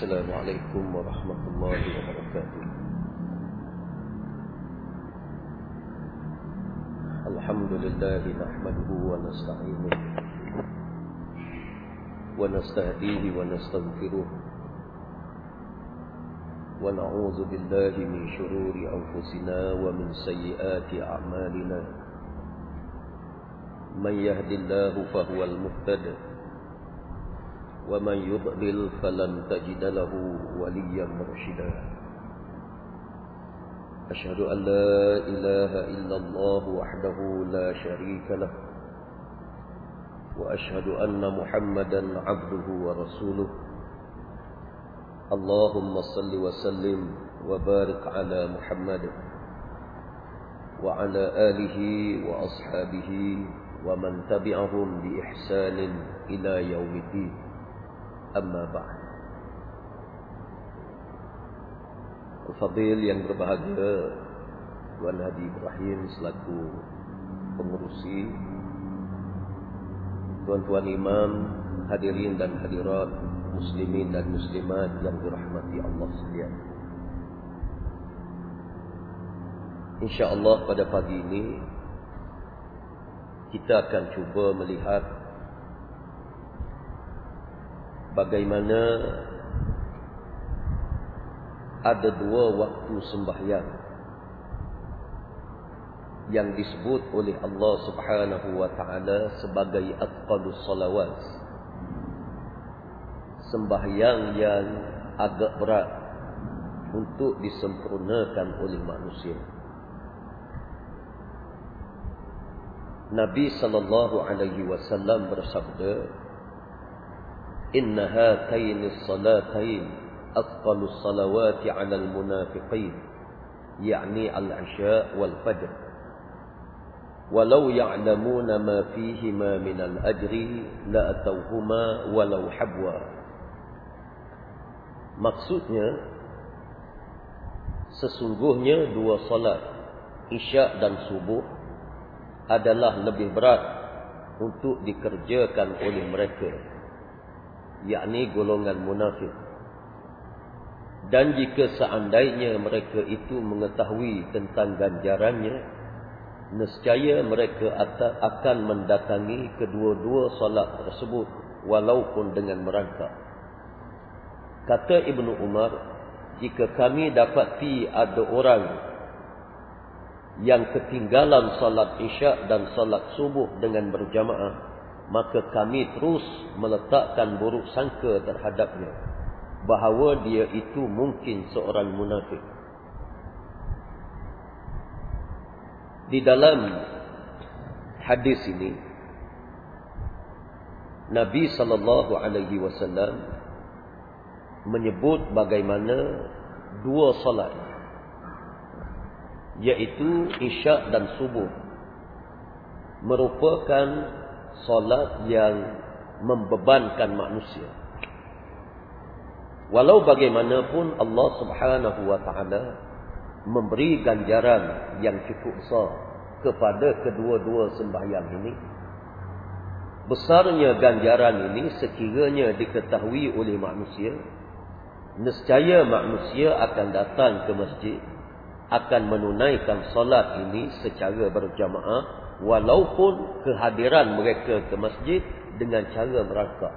السلام عليكم ورحمة الله وبركاته. الحمد لله نحمده ونستعينه ونستهديه ونستغفره ونعوذ بالله من شرور أنفسنا ومن سيئات أعمالنا. من يهد الله فهو المهتد ومن يضلل فلن تجد له وليا مرشدا. أشهد أن لا إله إلا الله وحده لا شريك له وأشهد أن محمدا عبده ورسوله. اللهم صل وسلم وبارك على محمد وعلى آله وأصحابه ومن تبعهم بإحسان إلى يوم الدين. أما بعد Fadil yang berbahagia Tuan Hadi Ibrahim selaku pengurusi Tuan-tuan imam, hadirin dan hadirat Muslimin dan muslimat yang dirahmati Allah sekalian InsyaAllah pada pagi ini Kita akan cuba melihat Bagaimana ada dua waktu sembahyang yang disebut oleh Allah Subhanahu wa taala sebagai atqalus salawat. Sembahyang yang agak berat untuk disempurnakan oleh manusia. Nabi sallallahu alaihi wasallam bersabda, "Inna hataini as-salatain أثقل الصلوات على المنافقين يعني العشاء والفجر ولو يعلمون ما فيهما من الأجر لأتوهما ولو حبوا Maksudnya Sesungguhnya dua salat Isyak dan subuh Adalah lebih berat Untuk dikerjakan oleh mereka yakni golongan munafik dan jika seandainya mereka itu mengetahui tentang ganjarannya, nescaya mereka akan mendatangi kedua-dua solat tersebut walaupun dengan merangkak. Kata Ibnu Umar, jika kami dapati ada orang yang ketinggalan solat isyak dan solat subuh dengan berjamaah, maka kami terus meletakkan buruk sangka terhadapnya bahawa dia itu mungkin seorang munafik. Di dalam hadis ini Nabi sallallahu alaihi wasallam menyebut bagaimana dua solat yaitu isyak dan subuh merupakan solat yang membebankan manusia Walau bagaimanapun Allah subhanahu wa ta'ala memberi ganjaran yang cukup besar kepada kedua-dua sembahyang ini. Besarnya ganjaran ini sekiranya diketahui oleh manusia, nescaya manusia akan datang ke masjid, akan menunaikan solat ini secara berjamaah, walaupun kehadiran mereka ke masjid dengan cara merangkak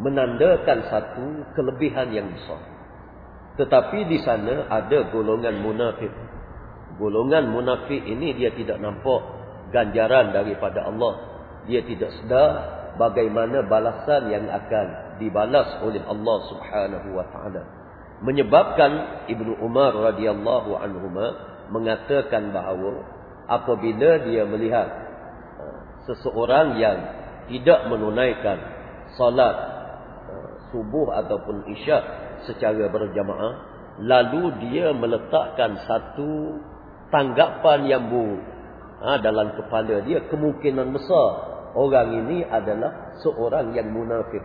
menandakan satu kelebihan yang besar. Tetapi di sana ada golongan munafik. Golongan munafik ini dia tidak nampak ganjaran daripada Allah. Dia tidak sedar bagaimana balasan yang akan dibalas oleh Allah Subhanahu wa taala. Menyebabkan Ibnu Umar radhiyallahu anhu mengatakan bahawa apabila dia melihat uh, seseorang yang tidak menunaikan salat subuh ataupun isyak secara berjamaah lalu dia meletakkan satu tanggapan yang buruk ha, dalam kepala dia kemungkinan besar orang ini adalah seorang yang munafik.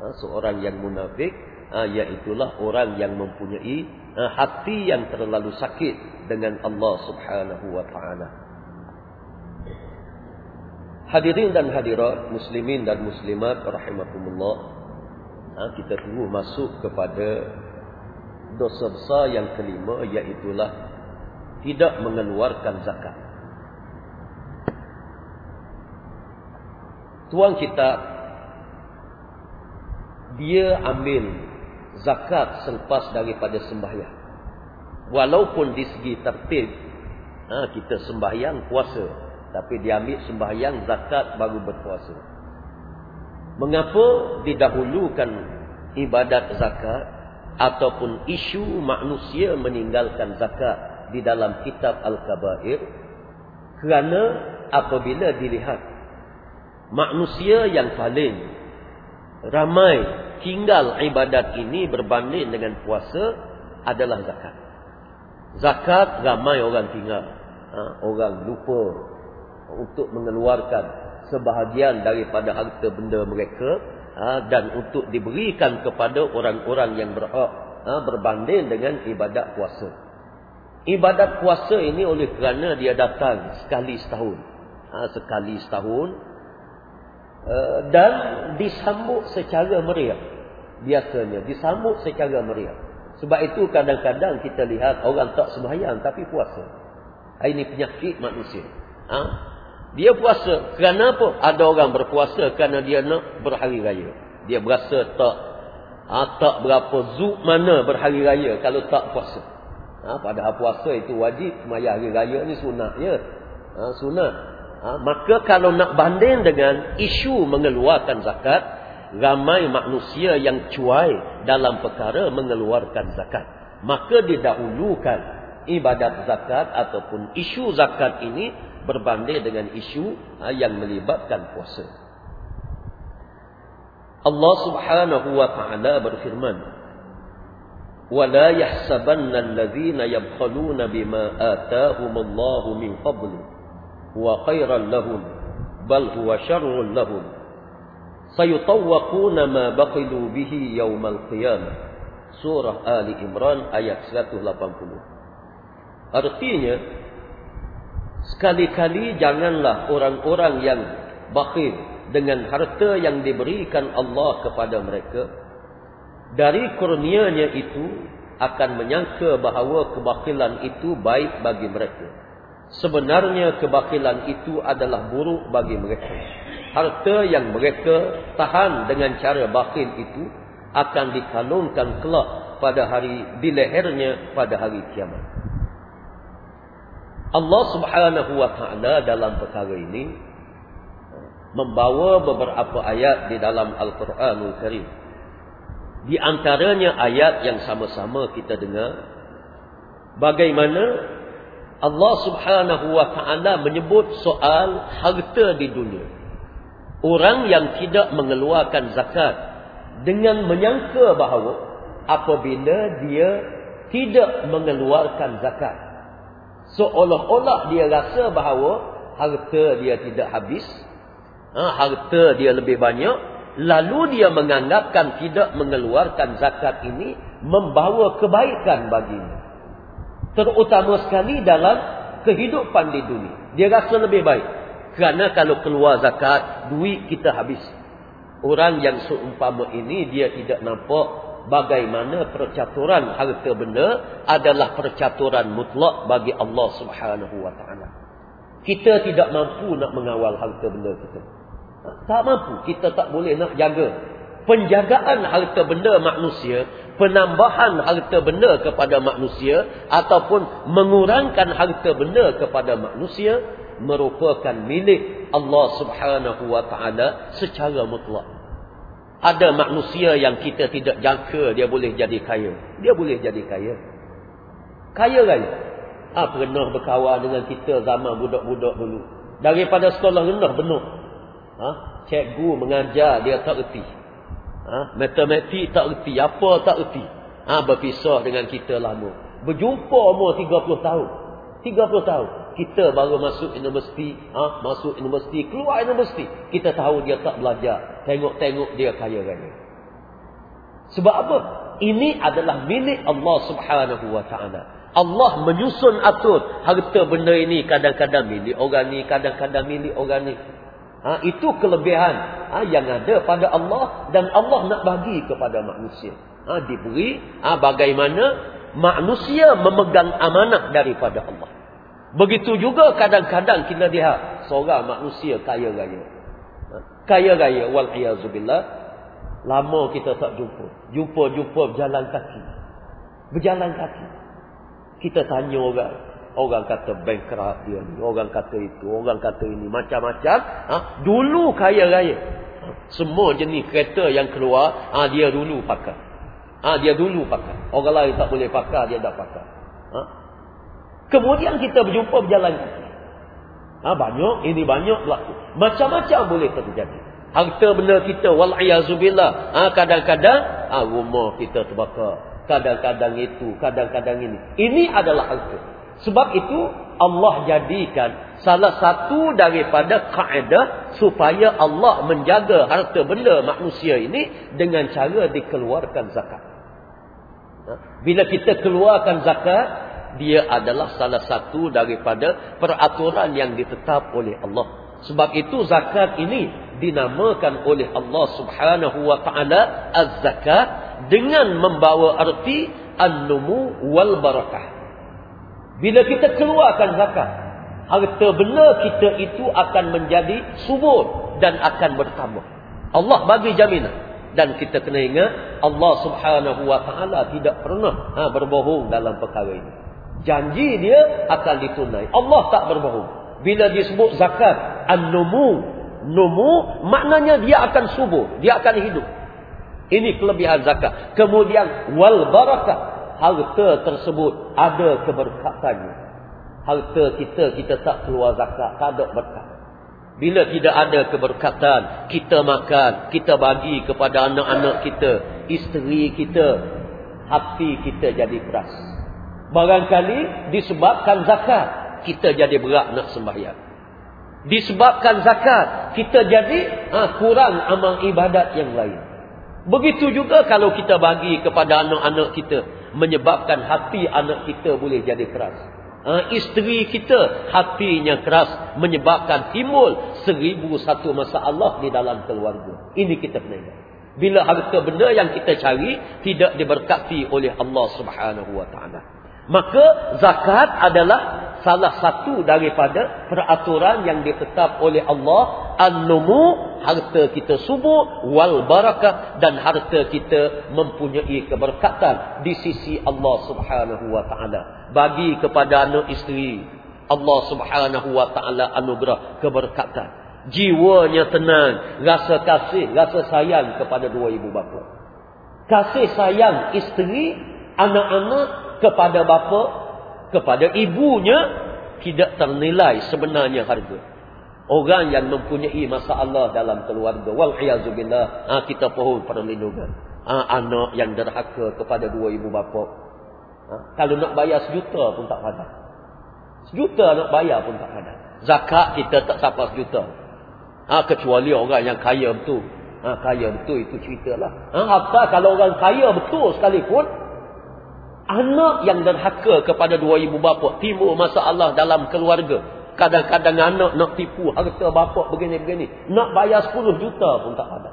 Ha, seorang yang munafik ha, iaitulah orang yang mempunyai ha, hati yang terlalu sakit dengan Allah Subhanahu wa taala Hadirin dan hadirat muslimin dan muslimat rahimakumullah Ha, kita tunggu masuk kepada dosa besar yang kelima iaitulah tidak mengeluarkan zakat. Tuan kita dia ambil zakat selepas daripada sembahyang. Walaupun di segi tertib ha, kita sembahyang puasa, tapi dia ambil sembahyang zakat baru berpuasa. Mengapa didahulukan ibadat zakat ataupun isu manusia meninggalkan zakat di dalam kitab Al-Kabair? Kerana apabila dilihat manusia yang paling ramai tinggal ibadat ini berbanding dengan puasa adalah zakat. Zakat ramai orang tinggal. Ha, orang lupa untuk mengeluarkan sebahagian daripada harta benda mereka ha, dan untuk diberikan kepada orang-orang yang berhak ha, berbanding dengan ibadat puasa. Ibadat puasa ini oleh kerana dia datang sekali setahun. Ha, sekali setahun Eh, dan disambut secara meriah. Biasanya disambut secara meriah. Sebab itu kadang-kadang kita lihat orang tak sembahyang tapi puasa. Ini penyakit manusia. Ha? Dia puasa. Kerana apa? Ada orang berpuasa kerana dia nak berhari raya. Dia berasa tak ha, tak berapa zuk mana berhari raya kalau tak puasa. Ha, padahal puasa itu wajib. Semaya hari raya ni sunat ya. Ha, sunat. Ha, maka kalau nak banding dengan isu mengeluarkan zakat, ramai manusia yang cuai dalam perkara mengeluarkan zakat. Maka didahulukan ibadat zakat ataupun isu zakat ini berbanding dengan isu ha, yang melibatkan puasa. Allah Subhanahu wa taala berfirman, "Wala yahsabanna alladhina yabkhaluna bima ataahumullahu min fadlihi" huwa khairan lahum bal huwa syarrun lahum. Sayutawwaquna ma baqilu bihi yaumal qiyamah. Surah ali imran ayat 180 artinya sekali-kali janganlah orang-orang yang bakhil dengan harta yang diberikan Allah kepada mereka dari kurnianya itu akan menyangka bahawa kebakhilan itu baik bagi mereka Sebenarnya kebakilan itu adalah buruk bagi mereka. Harta yang mereka tahan dengan cara bakil itu akan dikalungkan kelak pada hari di lehernya pada hari kiamat. Allah Subhanahu wa taala dalam perkara ini membawa beberapa ayat di dalam Al-Quranul Karim. Di antaranya ayat yang sama-sama kita dengar bagaimana Allah subhanahu wa ta'ala menyebut soal harta di dunia. Orang yang tidak mengeluarkan zakat dengan menyangka bahawa apabila dia tidak mengeluarkan zakat. Seolah-olah dia rasa bahawa harta dia tidak habis. Ha, harta dia lebih banyak. Lalu dia menganggapkan tidak mengeluarkan zakat ini membawa kebaikan baginya terutama sekali dalam kehidupan di dunia. Dia rasa lebih baik. Kerana kalau keluar zakat, duit kita habis. Orang yang seumpama ini, dia tidak nampak bagaimana percaturan harta benda adalah percaturan mutlak bagi Allah subhanahu ta'ala. Kita tidak mampu nak mengawal harta benda kita. Tak mampu. Kita tak boleh nak jaga. Penjagaan harta benda manusia penambahan harta benda kepada manusia ataupun mengurangkan harta benda kepada manusia merupakan milik Allah Subhanahu wa taala secara mutlak. Ada manusia yang kita tidak jangka dia boleh jadi kaya. Dia boleh jadi kaya. Kaya raya. Ah pernah berkawan dengan kita zaman budak-budak dulu. Daripada sekolah rendah benar. Ha? Cikgu mengajar dia tak erti. Ha? Matematik tak erti. Apa tak erti. Ha? Berpisah dengan kita lama. Berjumpa umur 30 tahun. 30 tahun. Kita baru masuk universiti. Ha? Masuk universiti. Keluar universiti. Kita tahu dia tak belajar. Tengok-tengok dia kaya raya. Sebab apa? Ini adalah milik Allah subhanahu wa ta'ala. Allah menyusun atur harta benda ini kadang-kadang milik orang ni, kadang-kadang milik orang ni. Ha, itu kelebihan ha, yang ada pada Allah dan Allah nak bagi kepada manusia. Ha, diberi ha, bagaimana manusia memegang amanah daripada Allah. Begitu juga kadang-kadang kita lihat seorang manusia kaya raya. Ha, kaya raya wal-iyazubillah. Lama kita tak jumpa. Jumpa-jumpa berjalan kaki. Berjalan kaki. Kita tanya orang. Orang kata bankrupt dia ni. Orang kata itu. Orang kata ini. Macam-macam. Ha? Dulu kaya raya. Ha? Semua jenis kereta yang keluar. Ha? Dia dulu pakai. Ha? Dia dulu pakai. Orang lain tak boleh pakai. Dia tak pakai. Ha? Kemudian kita berjumpa berjalan. Ha? Banyak. Ini banyak berlaku. Macam-macam boleh terjadi. Harta benda kita. Wal'iyazubillah. Ha? Kadang-kadang. Ha? Rumah kita terbakar. Kadang-kadang itu. Kadang-kadang ini. Ini adalah harta. Sebab itu Allah jadikan salah satu daripada kaedah supaya Allah menjaga harta benda manusia ini dengan cara dikeluarkan zakat. Ha? Bila kita keluarkan zakat, dia adalah salah satu daripada peraturan yang ditetap oleh Allah. Sebab itu zakat ini dinamakan oleh Allah Subhanahu wa taala az-zakat dengan membawa arti an-numu wal barakah. Bila kita keluarkan zakat, harta benda kita itu akan menjadi subur dan akan bertambah. Allah bagi jaminan. Dan kita kena ingat, Allah subhanahu wa ta'ala tidak pernah ha, berbohong dalam perkara ini. Janji dia akan ditunai. Allah tak berbohong. Bila disebut zakat, an-numu, numu, maknanya dia akan subur. Dia akan hidup. Ini kelebihan zakat. Kemudian, wal barakah harta tersebut ada keberkatannya. Harta kita, kita tak keluar zakat, tak ada berkat. Bila tidak ada keberkatan, kita makan, kita bagi kepada anak-anak kita, isteri kita, hati kita jadi keras. Barangkali disebabkan zakat, kita jadi berat nak sembahyang. Disebabkan zakat, kita jadi ha, kurang amal ibadat yang lain. Begitu juga kalau kita bagi kepada anak-anak kita, menyebabkan hati anak kita boleh jadi keras. Ha, isteri kita hatinya keras menyebabkan timbul seribu satu masalah di dalam keluarga. Ini kita kena ingat. Bila harta benda yang kita cari tidak diberkati oleh Allah Subhanahu wa taala. Maka zakat adalah salah satu daripada peraturan yang ditetap oleh Allah an-numu harta kita subur wal barakah dan harta kita mempunyai keberkatan di sisi Allah Subhanahu wa taala. Bagi kepada anak isteri Allah Subhanahu wa taala anugerah keberkatan. Jiwanya tenang rasa kasih rasa sayang kepada dua ibu bapa. Kasih sayang isteri anak-anak kepada bapa kepada ibunya tidak ternilai sebenarnya harga Orang yang mempunyai masalah dalam keluarga. Wal'iyazubillah. Ha, kita pohon perlindungan. Ha, anak yang derhaka kepada dua ibu bapa. Ha, kalau nak bayar sejuta pun tak ada. Sejuta nak bayar pun tak ada. Zakat kita tak sampai sejuta. Ha, kecuali orang yang kaya betul. Ha, kaya betul itu ceritalah. Ha, apa kalau orang kaya betul sekalipun. Anak yang derhaka kepada dua ibu bapa. Timbul masalah dalam keluarga. Kadang-kadang anak nak tipu harta bapak begini-begini. Nak bayar 10 juta pun tak ada.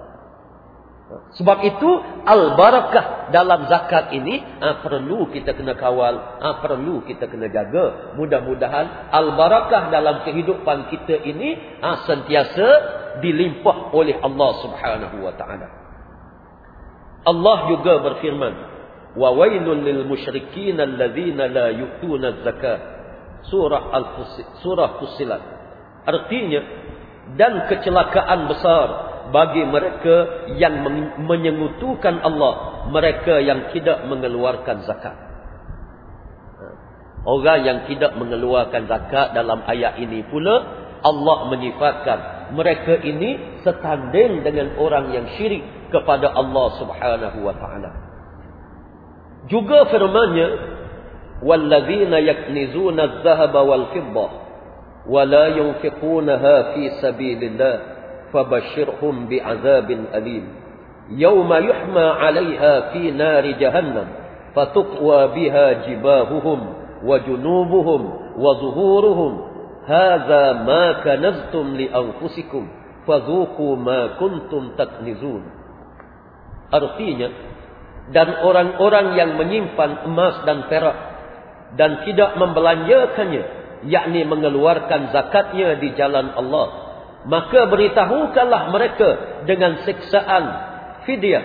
Sebab itu al-barakah dalam zakat ini ha, perlu kita kena kawal, ha, perlu kita kena jaga. Mudah-mudahan al-barakah dalam kehidupan kita ini ha, sentiasa dilimpah oleh Allah Subhanahu wa taala. Allah juga berfirman, "Wa wailul lil musyrikin alladzina la yu'tuna az-zakata" surah Al-Fusilat. Surah Fusilat. Artinya, dan kecelakaan besar bagi mereka yang menyengutukan Allah. Mereka yang tidak mengeluarkan zakat. Ha. Orang yang tidak mengeluarkan zakat dalam ayat ini pula, Allah menyifatkan mereka ini setanding dengan orang yang syirik kepada Allah subhanahu wa ta'ala. Juga firmannya, والذين يكنزون الذهب والفضة ولا ينفقونها في سبيل الله فبشرهم بعذاب أليم. يوم يحمى عليها في نار جهنم فتقوى بها جباههم وجنوبهم وظهورهم. هذا ما كنزتم لأنفسكم fadhuqu ma kuntum taknizun artinya dan orang-orang yang menyimpan emas dan perak dan tidak membelanjakannya yakni mengeluarkan zakatnya di jalan Allah. Maka beritahukanlah mereka dengan siksaan fidyah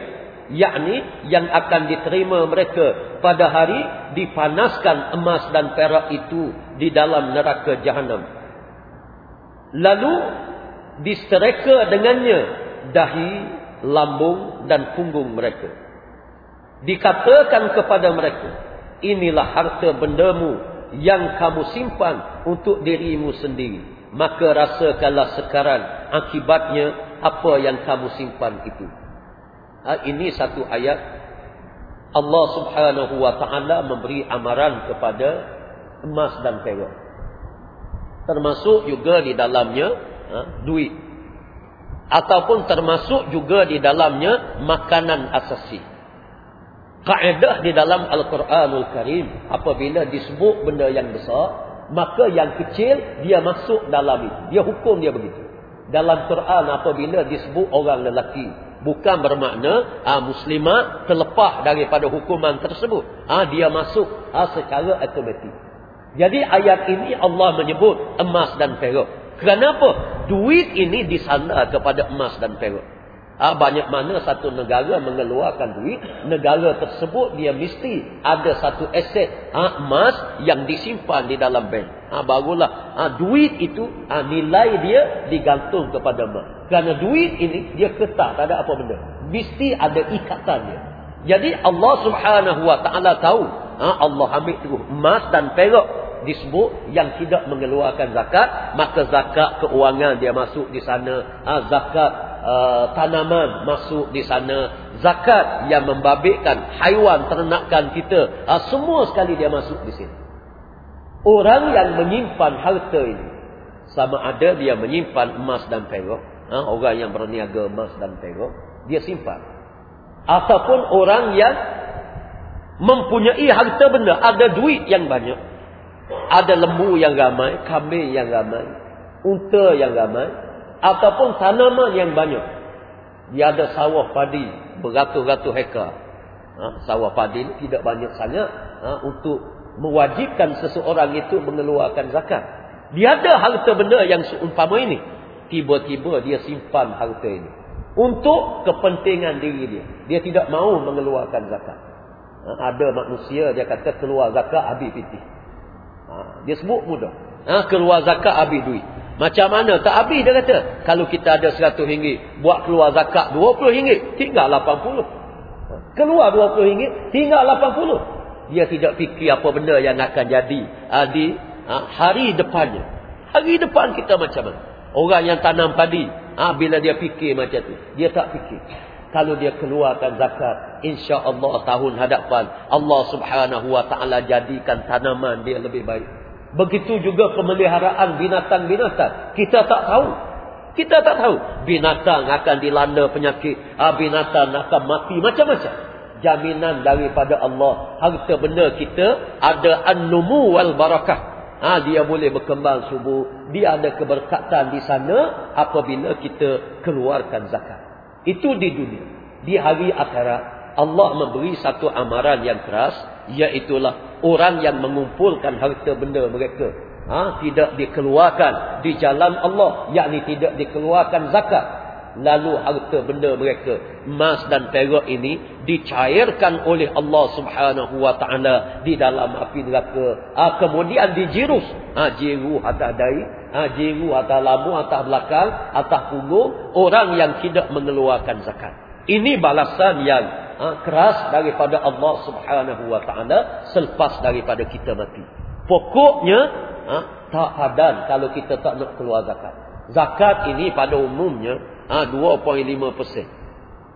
yakni yang akan diterima mereka pada hari dipanaskan emas dan perak itu di dalam neraka jahanam. Lalu distereka dengannya dahi lambung dan punggung mereka. Dikatakan kepada mereka inilah harta bendamu yang kamu simpan untuk dirimu sendiri. Maka rasakanlah sekarang akibatnya apa yang kamu simpan itu. Ha, ini satu ayat Allah subhanahu wa ta'ala memberi amaran kepada emas dan perak. Termasuk juga di dalamnya ha, duit. Ataupun termasuk juga di dalamnya makanan asasi kaedah di dalam Al-Quranul Karim apabila disebut benda yang besar maka yang kecil dia masuk dalam itu dia hukum dia begitu. Dalam Quran apabila disebut orang lelaki bukan bermakna ah, muslimah terlepas daripada hukuman tersebut. Ah, dia masuk ah, secara automatik. Jadi ayat ini Allah menyebut emas dan perak. Kenapa? Duit ini disandar kepada emas dan perak Ha, banyak mana satu negara mengeluarkan duit, negara tersebut dia mesti ada satu aset ha, emas yang disimpan di dalam bank. Ha, barulah ha, duit itu ha, nilai dia digantung kepada emas. Kerana duit ini dia ketat, tak ada apa benda. Mesti ada ikatan dia. Jadi Allah subhanahu wa ta'ala tahu. Ha, Allah ambil tu emas dan perak disebut yang tidak mengeluarkan zakat maka zakat keuangan dia masuk di sana ha, zakat uh, tanaman masuk di sana. Zakat yang membabitkan haiwan ternakan kita. Uh, semua sekali dia masuk di sini. Orang yang menyimpan harta ini. Sama ada dia menyimpan emas dan perak. Uh, orang yang berniaga emas dan perak. Dia simpan. Ataupun orang yang mempunyai harta benda. Ada duit yang banyak. Ada lembu yang ramai. Kambing yang ramai. Unta yang ramai ataupun tanaman yang banyak. Dia ada sawah padi beratus-ratus hektar. Ha, sawah padi ini tidak banyak sangat ha, untuk mewajibkan seseorang itu mengeluarkan zakat. Dia ada harta benda yang seumpama ini. Tiba-tiba dia simpan harta ini. Untuk kepentingan diri dia. Dia tidak mahu mengeluarkan zakat. Ha, ada manusia dia kata keluar zakat habis pitih. Ha, dia sebut mudah. Ha, keluar zakat habis duit. Macam mana? Tak habis dia kata. Kalau kita ada 100 ringgit, buat keluar zakat 20 ringgit, tinggal 80. Keluar 20 ringgit, tinggal 80. Dia tidak fikir apa benda yang akan jadi uh, di uh, hari depannya. Hari depan kita macam mana? Orang yang tanam padi, uh, bila dia fikir macam tu, dia tak fikir. Kalau dia keluarkan zakat, insya-Allah tahun hadapan Allah Subhanahu wa taala jadikan tanaman dia lebih baik. Begitu juga pemeliharaan binatang-binatang. Kita tak tahu. Kita tak tahu. Binatang akan dilanda penyakit. Ah, binatang akan mati. Macam-macam. Jaminan daripada Allah. Harta benda kita ada an-numu wal barakah. Ha, dia boleh berkembang subuh. Dia ada keberkatan di sana apabila kita keluarkan zakat. Itu di dunia. Di hari akhirat Allah memberi satu amaran yang keras. Iaitulah orang yang mengumpulkan harta benda mereka ha, tidak dikeluarkan di jalan Allah yakni tidak dikeluarkan zakat lalu harta benda mereka emas dan perak ini dicairkan oleh Allah Subhanahu wa taala di dalam api neraka ha, kemudian dijirus ha, jiru atas dai ha, jiru atas lamu atas belakang atas punggung orang yang tidak mengeluarkan zakat ini balasan yang ha, keras daripada Allah Subhanahu wa taala selepas daripada kita mati. Pokoknya ha, tak padan kalau kita tak nak keluar zakat. Zakat ini pada umumnya ha, 2.5%.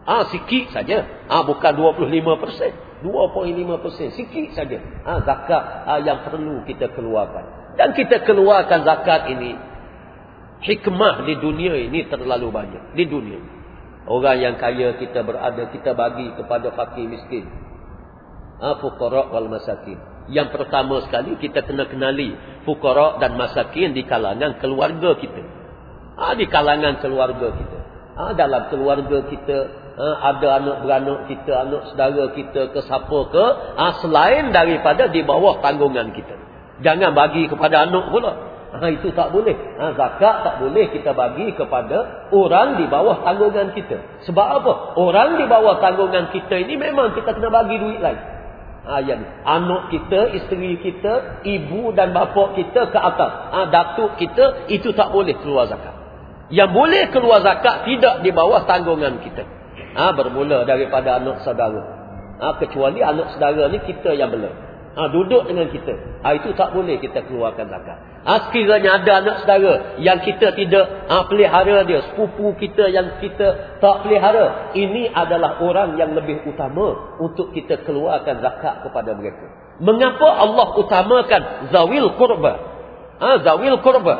Ah ha, sikit saja. Ah ha, bukan 25%. 2.5% sikit saja. Ah ha, zakat ha, yang perlu kita keluarkan. Dan kita keluarkan zakat ini hikmah di dunia ini terlalu banyak di dunia. Ini. Orang yang kaya kita berada, kita bagi kepada fakir miskin. Ha, fukara wal masakin. Yang pertama sekali kita kena kenali fukara dan masakin di kalangan keluarga kita. Ha, di kalangan keluarga kita. Ha, dalam keluarga kita ha, ada anak beranak kita, anak saudara kita ke siapa ke. Ha, selain daripada di bawah tanggungan kita. Jangan bagi kepada anak pula. Ha, itu tak boleh. Ha, zakat tak boleh kita bagi kepada orang di bawah tanggungan kita. Sebab apa? Orang di bawah tanggungan kita ini memang kita kena bagi duit lain. Ha, yang anak kita, isteri kita, ibu dan bapa kita ke atas. Ha, datuk kita, itu tak boleh keluar zakat. Yang boleh keluar zakat tidak di bawah tanggungan kita. Ha, bermula daripada anak saudara. Ha, kecuali anak saudara ni kita yang belum. Ha, duduk dengan kita. Ha, itu tak boleh kita keluarkan zakat. Ha, sekiranya ada anak saudara yang kita tidak ha, pelihara dia, sepupu kita yang kita tak pelihara, ini adalah orang yang lebih utama untuk kita keluarkan zakat kepada mereka. Mengapa Allah utamakan zawil kurba? Ha, zawil kurba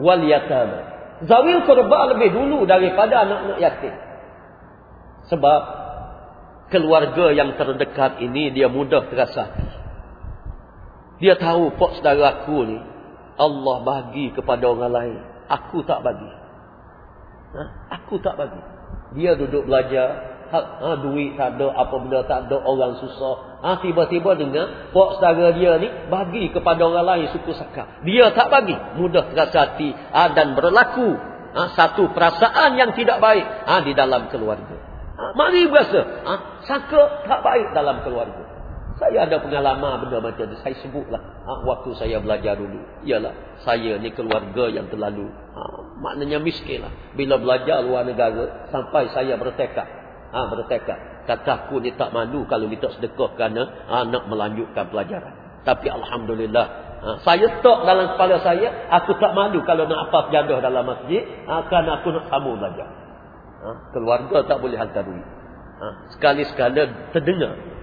wal yatama. Zawil kurba lebih dulu daripada anak-anak yatim. Sebab keluarga yang terdekat ini dia mudah terasa Dia tahu pok saudara aku ni Allah bagi kepada orang lain. Aku tak bagi. Ha? Aku tak bagi. Dia duduk belajar. Ha, ha, duit tak ada. Apa benda tak ada. Orang susah. Ha, tiba-tiba dengar. Pok saudara dia ni bagi kepada orang lain suku sakar. Dia tak bagi. Mudah terasa hati. Ha, dan berlaku. Ha, satu perasaan yang tidak baik. Ha, di dalam keluarga. Ha, mari berasa. Ha, saka tak baik dalam keluarga. Saya ada pengalaman benda macam tu. Saya sebutlah. Ha, waktu saya belajar dulu. Ialah. Saya ni keluarga yang terlalu. Ha, maknanya miskin lah. Bila belajar luar negara. Sampai saya bertekad. Ha, bertekad. Kata aku ni tak malu kalau kita sedekah kerana ha, nak melanjutkan pelajaran. Tapi Alhamdulillah. Ha, saya tok dalam kepala saya. Aku tak malu kalau nak apa jadah dalam masjid. Ha, kerana aku nak sambung belajar. Ha, keluarga tak boleh hantar duit. Ha, sekali-sekala terdengar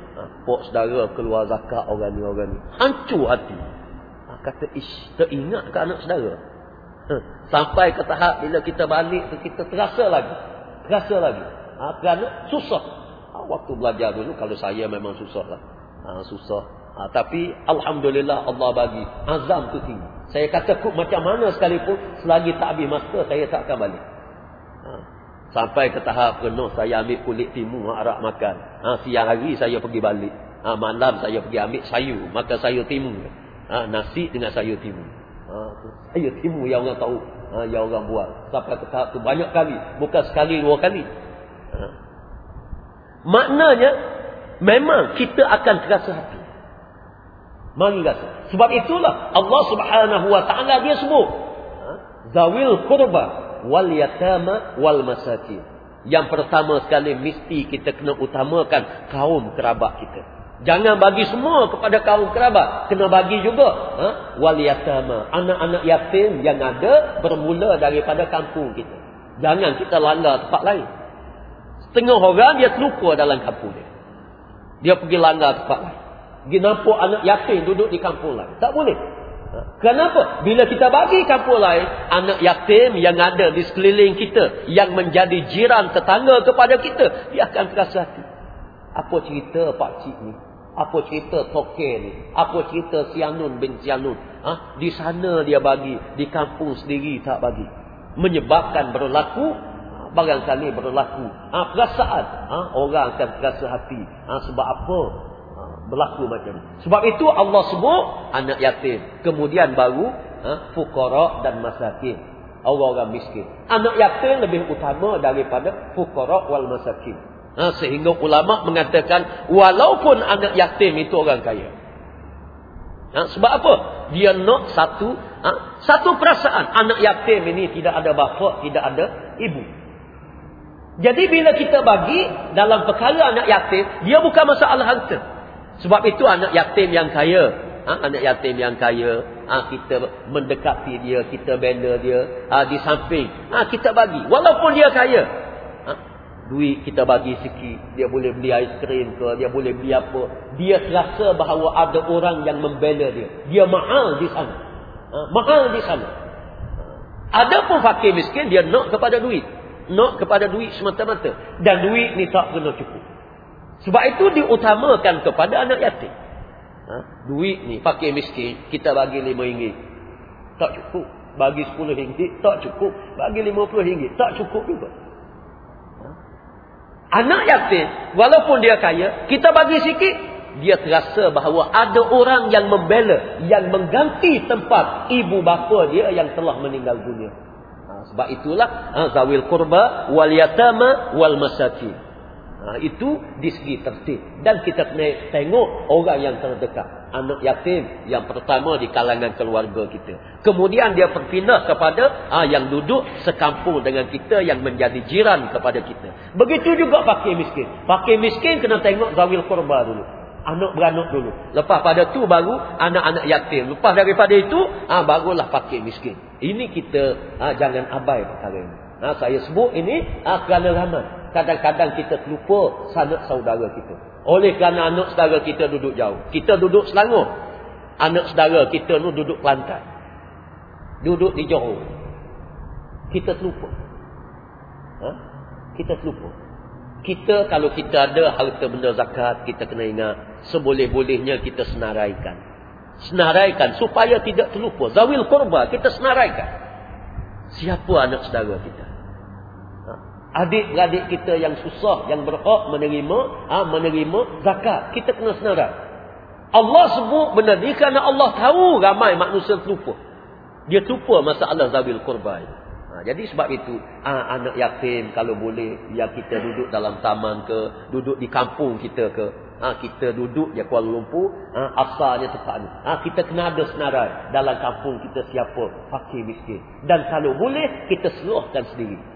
pok saudara keluar zakat orang ni orang ni. Hancur hati. Ha, kata ish, teringat ke anak saudara. Ha, sampai ke tahap bila kita balik tu kita terasa lagi. Terasa lagi. Ha, kerana susah. Ha, waktu belajar dulu kalau saya memang susah lah. Ha, susah. Ha, tapi Alhamdulillah Allah bagi. Azam tu tinggi. Saya kata macam mana sekalipun selagi tak habis masa saya tak akan balik. Sampai ke tahap penuh saya ambil kulit timu arak makan. Ha, siang hari saya pergi balik. Ha, malam saya pergi ambil sayur. Makan sayur timu. Ha, nasi dengan sayur timu. Ha, sayur timu yang orang tahu. Ha, yang orang buat. Sampai ke tahap tu banyak kali. Bukan sekali dua kali. Ha. Maknanya. Memang kita akan terasa hati. Mari rasa. Sebab itulah Allah subhanahu wa ta'ala dia sebut. Ha, Zawil kurba wal yatama wal masakin. Yang pertama sekali mesti kita kena utamakan kaum kerabat kita. Jangan bagi semua kepada kaum kerabat. Kena bagi juga. Ha? Wal yatama. Anak-anak yatim yang ada bermula daripada kampung kita. Jangan kita langgar tempat lain. Setengah orang dia terlupa dalam kampung dia. Dia pergi langgar tempat lain. Pergi nampak anak yatim duduk di kampung lain. Tak boleh. Kenapa? Bila kita bagi kampung lain, anak yatim yang ada di sekeliling kita, yang menjadi jiran tetangga kepada kita, dia akan terasa hati. Apa cerita Pak Cik ni? Apa cerita Toke ni? Apa cerita Sianun bin Sianun? Ha? Di sana dia bagi, di kampung sendiri tak bagi. Menyebabkan berlaku, ha, barangkali berlaku. Ha, perasaan, ha? orang akan terasa hati. Ha, sebab apa? Berlaku macam ni. Sebab itu Allah sebut anak yatim. Kemudian baru ha, fukara dan masakin. Orang-orang miskin. Anak yatim lebih utama daripada fukara wal masakin. Ha, sehingga ulama mengatakan walaupun anak yatim itu orang kaya. Ha, sebab apa? Dia nak satu ha, satu perasaan. Anak yatim ini tidak ada bapa, tidak ada ibu. Jadi bila kita bagi dalam perkara anak yatim, dia bukan masalah harta. Sebab itu anak yatim yang kaya. Ha? Anak yatim yang kaya. Ha? Kita mendekati dia. Kita bela dia. Ha? Di samping. Ha? Kita bagi. Walaupun dia kaya. Ha? Duit kita bagi sikit. Dia boleh beli aiskrim ke. Dia boleh beli apa. Dia terasa bahawa ada orang yang membela dia. Dia mahal di sana. Ha? Mahal di sana. Ha? Ada pun fakir miskin. Dia nak kepada duit. Nak kepada duit semata-mata. Dan duit ni tak kena cukup. Sebab itu diutamakan kepada anak yatim. Ha? Duit ni, pakai miskin, kita bagi lima ringgit. Tak cukup. Bagi 10 ringgit tak cukup. Bagi 50 ringgit tak cukup juga. Ha? Anak yatim, walaupun dia kaya, kita bagi sikit, dia terasa bahawa ada orang yang membela, yang mengganti tempat ibu bapa dia yang telah meninggal dunia. Ha, sebab itulah ha, zawil kurba wal yatama wal masakin. Ha, itu di segi tertib. Dan kita kena tengok orang yang terdekat. Anak yatim yang pertama di kalangan keluarga kita. Kemudian dia berpindah kepada ha, yang duduk sekampung dengan kita yang menjadi jiran kepada kita. Begitu juga pakai miskin. Pakai miskin kena tengok zawil kurba dulu. Anak beranak dulu. Lepas pada tu baru anak-anak yatim. Lepas daripada itu, ha, barulah pakai miskin. Ini kita ha, jangan abai perkara ini. Ha, saya sebut ini ha, kerana ramai kadang-kadang kita terlupa sanak saudara kita. Oleh kerana anak saudara kita duduk jauh. Kita duduk Selangor. Anak saudara kita tu duduk Kelantan. Duduk di Johor. Kita terlupa. Ha? Kita terlupa. Kita kalau kita ada harta benda zakat, kita kena ingat. Seboleh-bolehnya kita senaraikan. Senaraikan supaya tidak terlupa. Zawil kurba kita senaraikan. Siapa anak saudara kita? Adik-adik kita yang susah yang berhak menerima ha, menerima zakat. Kita kena senarai. Allah sebut benda ni kerana Allah tahu ramai manusia terlupa. Dia terlupa masalah zawil kurba ha, jadi sebab itu ha, anak yatim kalau boleh yang kita duduk dalam taman ke duduk di kampung kita ke ha, kita duduk di Kuala Lumpur ha, asalnya tempat ni. Ha, kita kena ada senarai dalam kampung kita siapa fakir miskin. Dan kalau boleh kita seluahkan sendiri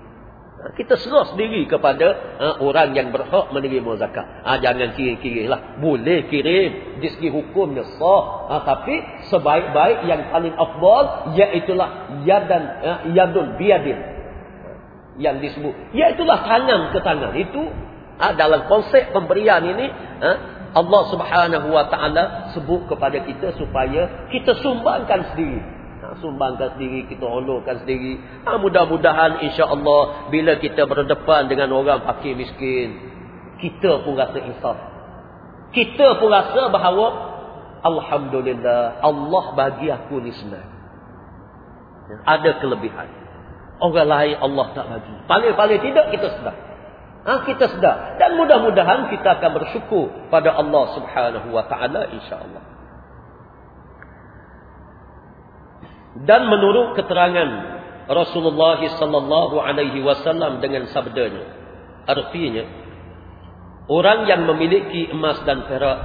kita serah sendiri kepada uh, orang yang berhak menerima zakat. Ha, jangan kirim-kirim lah. Boleh kirim. Di segi hukumnya sah. Ha, tapi sebaik-baik yang paling afdal. Iaitulah yadan, uh, yadun biadin. Yang disebut. Iaitulah tangan ke tangan. Itu uh, dalam konsep pemberian ini. Uh, Allah subhanahu wa ta'ala sebut kepada kita supaya kita sumbangkan sendiri sumbangkan sendiri, kita holokkan sendiri. Ha, Mudah-mudahan insya-Allah bila kita berdepan dengan orang fakir miskin, kita pun rasa insaf. Kita pun rasa bahawa alhamdulillah Allah bagi aku ni senang. Ada kelebihan. Orang lain Allah tak bagi. Paling-paling tidak kita sedar. Ha, kita sedar. Dan mudah-mudahan kita akan bersyukur pada Allah subhanahu wa ta'ala insya-Allah. Dan menurut keterangan Rasulullah sallallahu alaihi wasallam dengan sabdanya. Artinya orang yang memiliki emas dan perak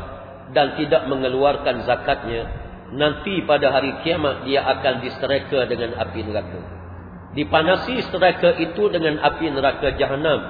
dan tidak mengeluarkan zakatnya nanti pada hari kiamat dia akan disereka dengan api neraka. Dipanasi sereka itu dengan api neraka jahanam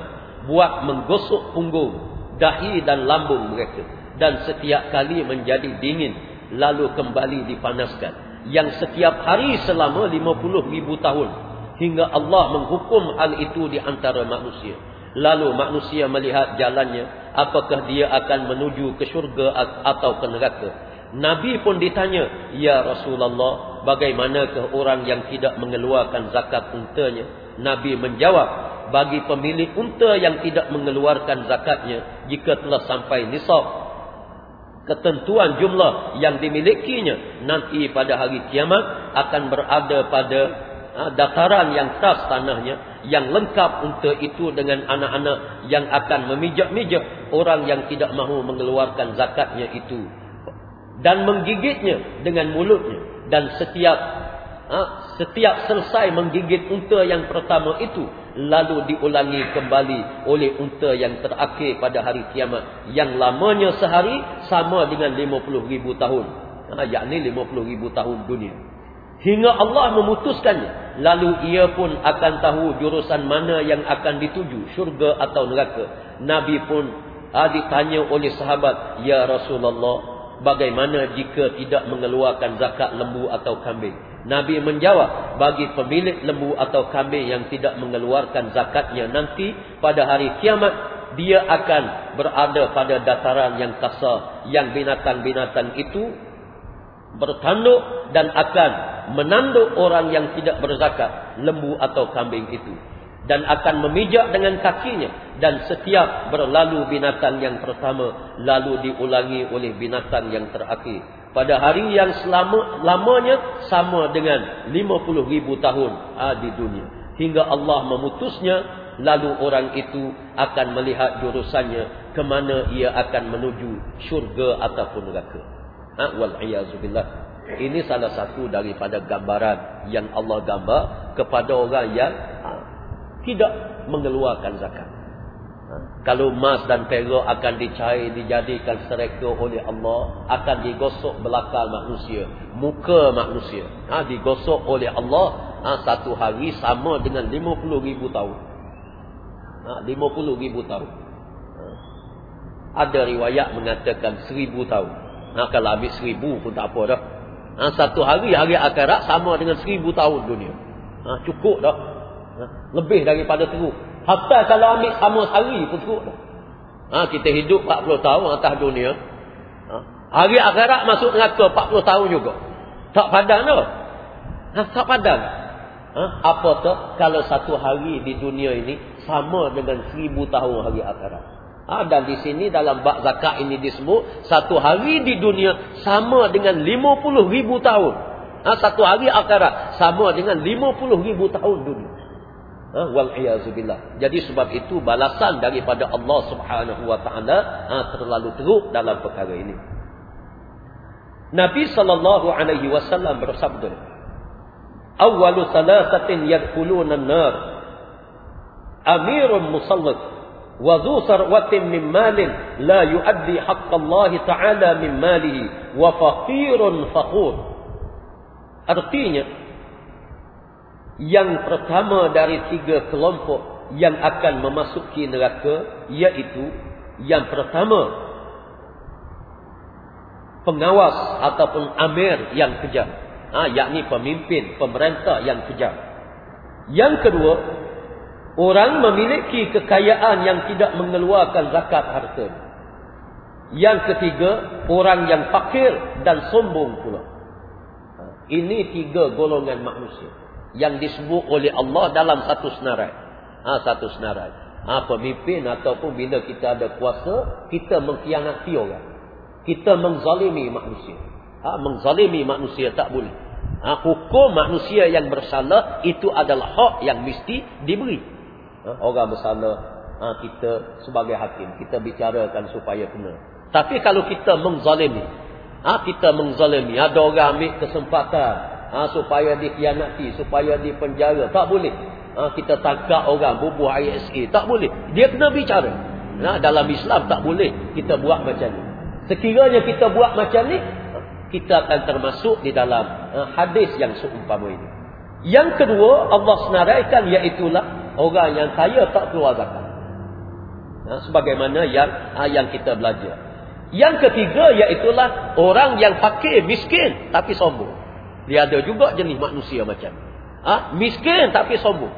buat menggosok punggung dahi dan lambung mereka dan setiap kali menjadi dingin lalu kembali dipanaskan yang setiap hari selama 50 ribu tahun. Hingga Allah menghukum hal itu di antara manusia. Lalu manusia melihat jalannya apakah dia akan menuju ke syurga atau ke neraka. Nabi pun ditanya ya Rasulullah bagaimanakah orang yang tidak mengeluarkan zakat untanya? Nabi menjawab bagi pemilik unta yang tidak mengeluarkan zakatnya jika telah sampai nisab ketentuan jumlah yang dimilikinya. Nanti pada hari kiamat akan berada pada ha, dataran yang tas tanahnya yang lengkap untuk itu dengan anak-anak yang akan memijak-mijak orang yang tidak mahu mengeluarkan zakatnya itu. Dan menggigitnya dengan mulutnya. Dan setiap ha, setiap selesai menggigit unta yang pertama itu lalu diulangi kembali oleh unta yang terakhir pada hari kiamat. Yang lamanya sehari sama dengan 50 ribu tahun. Ha, yakni 50 ribu tahun dunia. Hingga Allah memutuskannya. Lalu ia pun akan tahu jurusan mana yang akan dituju syurga atau neraka. Nabi pun ha, ditanya oleh sahabat ya Rasulullah bagaimana jika tidak mengeluarkan zakat lembu atau kambing Nabi menjawab, bagi pemilik lembu atau kambing yang tidak mengeluarkan zakatnya nanti pada hari kiamat, dia akan berada pada dataran yang kasar, yang binatang-binatang itu bertanduk dan akan menanduk orang yang tidak berzakat, lembu atau kambing itu. Dan akan memijak dengan kakinya. Dan setiap berlalu binatang yang pertama, lalu diulangi oleh binatang yang terakhir pada hari yang selama lamanya sama dengan 50 ribu tahun ha, di dunia. Hingga Allah memutusnya, lalu orang itu akan melihat jurusannya ke mana ia akan menuju syurga ataupun neraka. Ha, Wal'iyazubillah. Ini salah satu daripada gambaran yang Allah gambar kepada orang yang tidak mengeluarkan zakat. Kalau emas dan perak akan dicair, dijadikan sereka oleh Allah, akan digosok belakang manusia, muka manusia. Ha, digosok oleh Allah ha, satu hari sama dengan 50 ribu tahun. Ha, 50 ribu tahun. Ha. Ada riwayat mengatakan seribu tahun. Ha, kalau ambil seribu pun tak apa dah. Ha, satu hari, hari akhirat sama dengan seribu tahun dunia. Ha, cukup dah. Ha, lebih daripada teruk. Hatta kalau ambil sama hari pun dah. Ha, kita hidup 40 tahun atas dunia. Ha, hari akhirat masuk neraka 40 tahun juga. Tak padan dah. Ha, tak padan. Ha, apa tu kalau satu hari di dunia ini sama dengan seribu tahun hari akhirat. Ha, dan di sini dalam bak zakat ini disebut satu hari di dunia sama dengan 50 ribu tahun. Ha, satu hari akhirat sama dengan 50 ribu tahun dunia. Ha, wal iazubillah. Jadi sebab itu balasan daripada Allah Subhanahu wa taala ha, terlalu teruk dalam perkara ini. Nabi sallallahu alaihi wasallam bersabda, "Awwalu thalathatin yadkhuluna an-nar amirun musallat wa dhu sarwatin min malin la yuaddi haqq Allah taala min malihi wa faqirun faqur." Artinya, yang pertama dari tiga kelompok yang akan memasuki neraka iaitu yang pertama pengawas ataupun amir yang kejam. Ha, yakni pemimpin pemerintah yang kejam. Yang kedua orang memiliki kekayaan yang tidak mengeluarkan zakat harta. Yang ketiga orang yang fakir dan sombong pula. Ha, ini tiga golongan manusia yang disebut oleh Allah dalam satu senarai. Ha, satu senarai. Ha, pemimpin ataupun bila kita ada kuasa, kita mengkhianati orang. Kita menzalimi manusia. Ha, menzalimi manusia tak boleh. Ha, hukum manusia yang bersalah itu adalah hak yang mesti diberi. Ha, orang bersalah, ha, kita sebagai hakim, kita bicarakan supaya kena. Tapi kalau kita menzalimi, ha, kita menzalimi, ada orang ambil kesempatan, ha, supaya dikhianati, supaya dipenjara. Tak boleh. Ha, kita tangkap orang bubuh ISA. Tak boleh. Dia kena bicara. Ha, dalam Islam tak boleh kita buat macam ni. Sekiranya kita buat macam ni, kita akan termasuk di dalam ha, hadis yang seumpama ini. Yang kedua, Allah senaraikan iaitulah orang yang kaya tak keluar zakat. Ha, sebagaimana yang ha, yang kita belajar. Yang ketiga iaitulah orang yang fakir, miskin tapi sombong. Dia ada juga jenis manusia macam. Ha? miskin tapi sombong.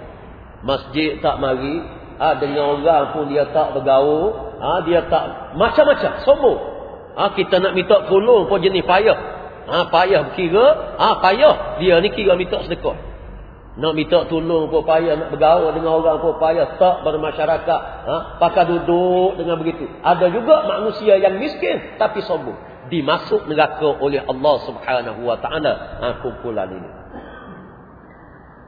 Masjid tak mari, ha? dengan orang pun dia tak bergaul, ha? dia tak macam-macam sombong. Ha? kita nak minta tolong pun jenis payah. Ah ha? payah kira, ha? payah dia ni kira minta sedekah. Nak minta tolong pun payah, nak bergaul dengan orang pun payah, tak bermasyarakat. Ha? Pakai duduk dengan begitu. Ada juga manusia yang miskin tapi sombong dimasuk neraka oleh Allah Subhanahu wa taala. Ha, kumpulan ini.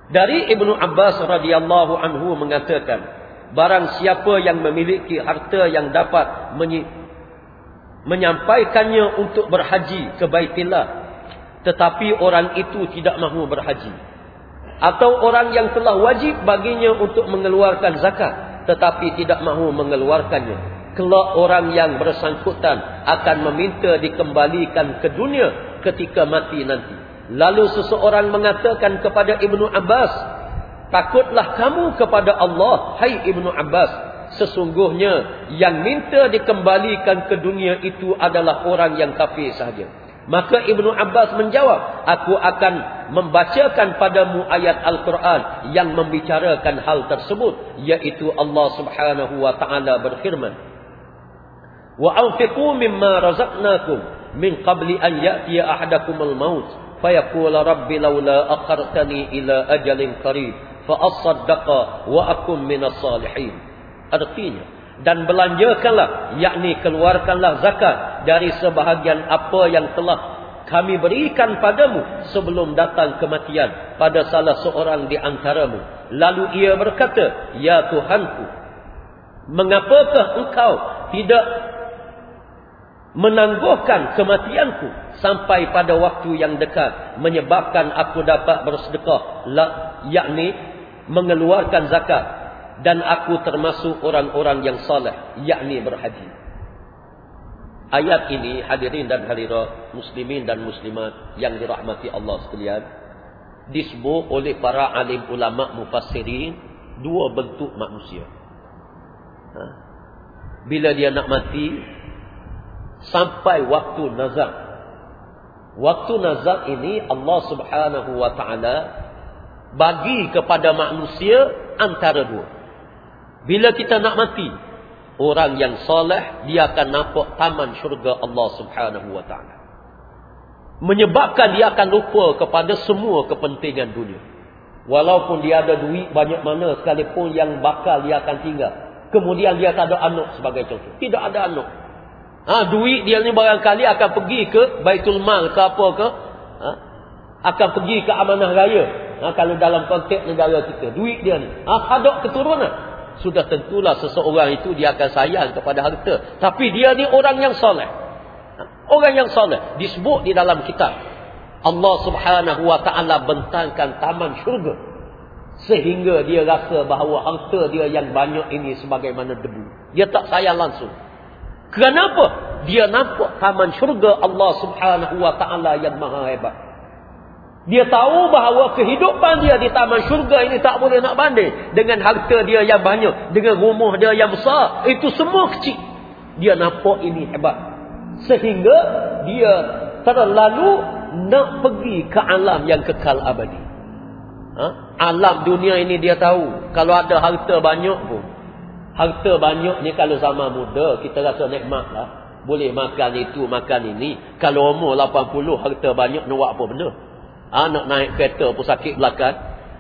Dari Ibnu Abbas radhiyallahu anhu mengatakan, barang siapa yang memiliki harta yang dapat menyampaikannya untuk berhaji ke Baitillah, tetapi orang itu tidak mahu berhaji, atau orang yang telah wajib baginya untuk mengeluarkan zakat, tetapi tidak mahu mengeluarkannya, kelak orang yang bersangkutan akan meminta dikembalikan ke dunia ketika mati nanti. Lalu seseorang mengatakan kepada Ibnu Abbas, takutlah kamu kepada Allah, hai Ibnu Abbas. Sesungguhnya yang minta dikembalikan ke dunia itu adalah orang yang kafir sahaja. Maka Ibnu Abbas menjawab, aku akan membacakan padamu ayat Al-Quran yang membicarakan hal tersebut. Iaitu Allah subhanahu wa ta'ala berfirman wa anfiqu mimma razaqnakum min qabli an ya'tiya ahadakum al-maut fa yaqula rabbi laula akhartani ila ajalin qarib. Fa asaddaqa wa akum min as-salihin artinya dan belanjakanlah yakni keluarkanlah zakat dari sebahagian apa yang telah kami berikan padamu sebelum datang kematian pada salah seorang di antaramu. Lalu ia berkata ya tuhanku mengapakah engkau tidak menangguhkan kematianku sampai pada waktu yang dekat menyebabkan aku dapat bersedekah yakni mengeluarkan zakat. Dan aku termasuk orang-orang yang saleh yakni berhaji. Ayat ini hadirin dan hadirat muslimin dan muslimat yang dirahmati Allah sekalian disebut oleh para alim ulama mufassirin dua bentuk manusia. Ha? bila dia nak mati sampai waktu nazak waktu nazak ini Allah Subhanahu wa taala bagi kepada manusia antara dua bila kita nak mati orang yang soleh dia akan nampak taman syurga Allah Subhanahu wa taala. Menyebabkan dia akan lupa kepada semua kepentingan dunia. Walaupun dia ada duit banyak mana sekalipun yang bakal dia akan tinggal. Kemudian dia tak ada anak sebagai contoh. Tidak ada anak. Ha, duit dia ni barangkali akan pergi ke Baitul Mal ke apa ke. Ha, akan pergi ke amanah raya. Ha, kalau dalam konteks negara kita. Duit dia ni. Ha, hadap keturunan sudah tentulah seseorang itu dia akan sayang kepada harta. Tapi dia ni orang yang soleh. Ha? Orang yang soleh. Disebut di dalam kitab. Allah subhanahu wa ta'ala bentangkan taman syurga. Sehingga dia rasa bahawa harta dia yang banyak ini sebagaimana debu. Dia tak sayang langsung. Kenapa? Dia nampak taman syurga Allah subhanahu wa ta'ala yang maha hebat. Dia tahu bahawa kehidupan dia di taman syurga ini tak boleh nak banding. Dengan harta dia yang banyak. Dengan rumah dia yang besar. Itu semua kecil. Dia nampak ini hebat. Sehingga dia terlalu nak pergi ke alam yang kekal abadi. Ha? Alam dunia ini dia tahu. Kalau ada harta banyak pun. Harta banyak ni kalau zaman muda kita rasa nikmat lah. Boleh makan itu, makan ini. Kalau umur 80, harta banyak, nak buat apa benda? Ha, nak naik kereta pun sakit belakang.